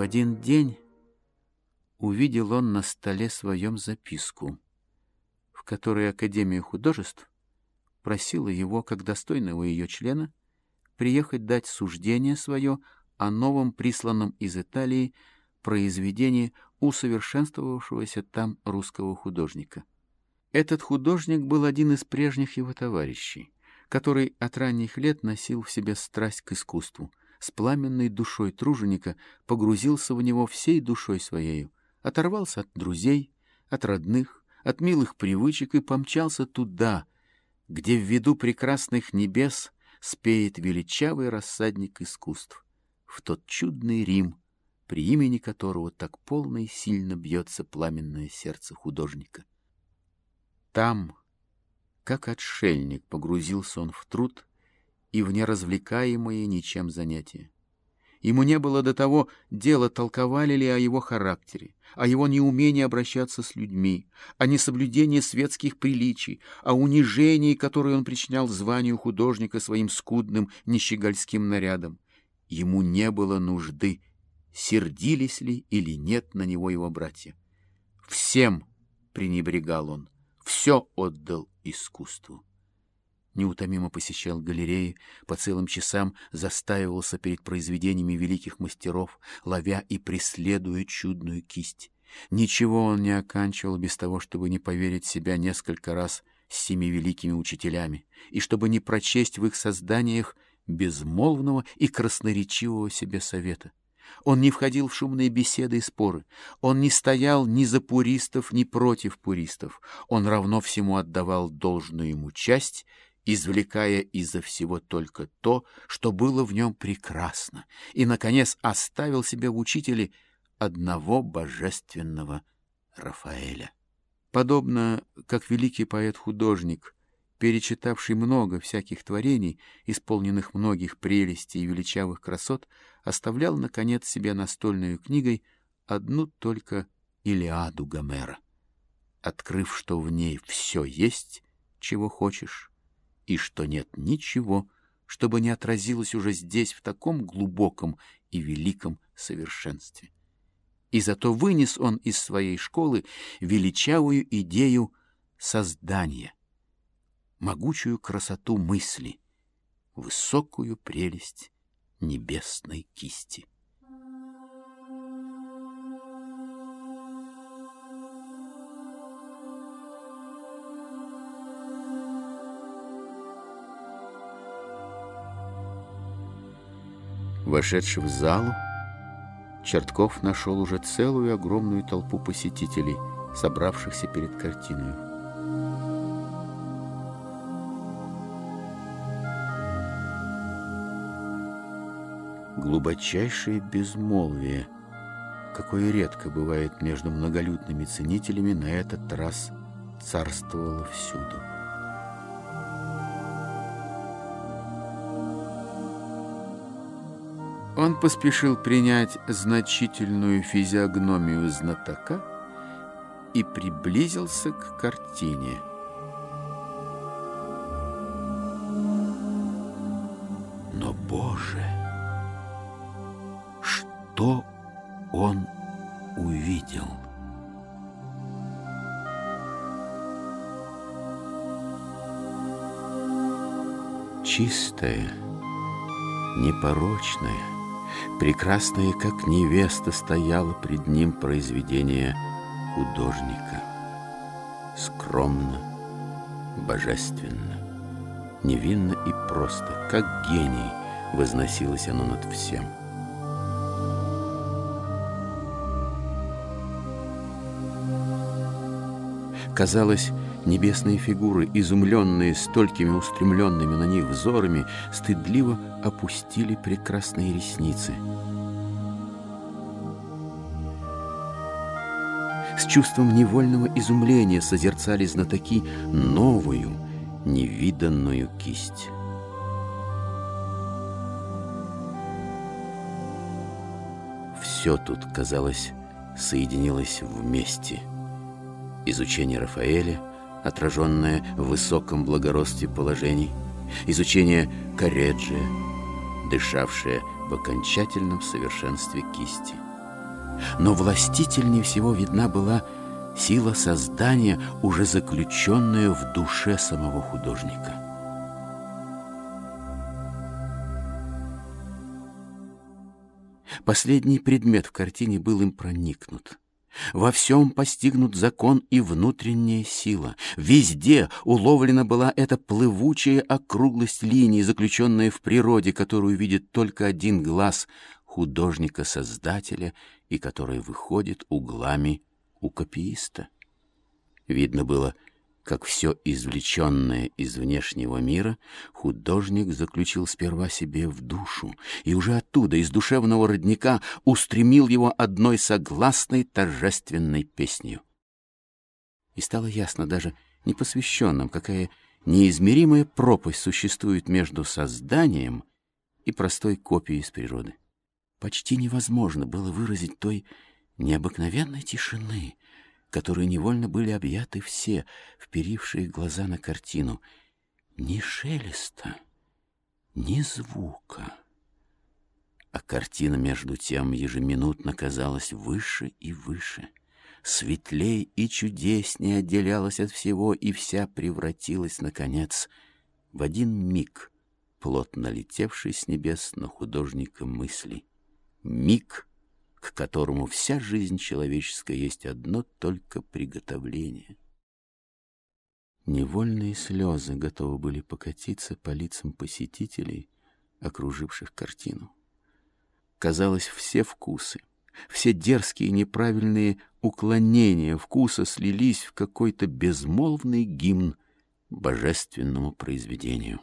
В один день увидел он на столе своем записку, в которой Академия художеств просила его, как достойного ее члена, приехать дать суждение свое о новом присланном из Италии произведении усовершенствовавшегося там русского художника. Этот художник был один из прежних его товарищей, который от ранних лет носил в себе страсть к искусству, с пламенной душой труженика погрузился в него всей душой своею, оторвался от друзей, от родных, от милых привычек и помчался туда, где в виду прекрасных небес спеет величавый рассадник искусств, в тот чудный Рим, при имени которого так полно и сильно бьется пламенное сердце художника. Там, как отшельник, погрузился он в труд и в неразвлекаемое ничем занятие. Ему не было до того дела, толковали ли о его характере, о его неумении обращаться с людьми, о несоблюдении светских приличий, о унижении, которое он причинял званию художника своим скудным нищегольским нарядом. Ему не было нужды, сердились ли или нет на него его братья. Всем пренебрегал он, все отдал искусству неутомимо посещал галереи, по целым часам застаивался перед произведениями великих мастеров, ловя и преследуя чудную кисть. Ничего он не оканчивал без того, чтобы не поверить себя несколько раз с семи великими учителями, и чтобы не прочесть в их созданиях безмолвного и красноречивого себе совета. Он не входил в шумные беседы и споры. Он не стоял ни за пуристов, ни против пуристов. Он равно всему отдавал должную ему часть извлекая изо всего только то, что было в нем прекрасно, и, наконец, оставил себе в учителе одного божественного Рафаэля. Подобно как великий поэт-художник, перечитавший много всяких творений, исполненных многих прелестей и величавых красот, оставлял, наконец, себе настольную книгой одну только Илиаду Гомера, открыв, что в ней все есть, чего хочешь, и что нет ничего, чтобы не отразилось уже здесь в таком глубоком и великом совершенстве. И зато вынес он из своей школы величавую идею создания, могучую красоту мысли, высокую прелесть небесной кисти. Вошедший в залу, Чертков нашел уже целую огромную толпу посетителей, собравшихся перед картиной. Глубочайшее безмолвие, какое редко бывает между многолюдными ценителями, на этот раз царствовало всюду. Он поспешил принять значительную физиогномию знатока и приблизился к картине. Но, Боже, что он увидел? Чистое, непорочное, прекрасное, как невеста, стояло пред ним произведение художника. Скромно, божественно, невинно и просто, как гений, возносилось оно над всем. Казалось, Небесные фигуры, изумленные столькими устремленными на них взорами, стыдливо опустили прекрасные ресницы. С чувством невольного изумления созерцали знатоки новую, невиданную кисть. Все тут, казалось, соединилось вместе. Изучение Рафаэля — отраженное в высоком благородстве положений, изучение Кареджия, дышавшее в окончательном совершенстве кисти. но властительнее всего видна была сила создания, уже заключенная в душе самого художника. Последний предмет в картине был им проникнут. Во всем постигнут закон и внутренняя сила. Везде уловлена была эта плывучая округлость линий, заключенная в природе, которую видит только один глаз художника-создателя и которая выходит углами у копииста. Видно было, как все извлеченное из внешнего мира художник заключил сперва себе в душу и уже оттуда, из душевного родника, устремил его одной согласной торжественной песнью. И стало ясно даже непосвященным, какая неизмеримая пропасть существует между созданием и простой копией из природы. Почти невозможно было выразить той необыкновенной тишины, которой невольно были объяты все, вперившие глаза на картину. Ни шелеста, ни звука. А картина, между тем, ежеминутно казалась выше и выше. Светлей и чудеснее отделялась от всего, и вся превратилась, наконец, в один миг, плотно летевший с небес на художника мысли. Миг — которому вся жизнь человеческая есть одно только приготовление. Невольные слезы готовы были покатиться по лицам посетителей, окруживших картину. Казалось, все вкусы, все дерзкие неправильные уклонения вкуса слились в какой-то безмолвный гимн божественному произведению.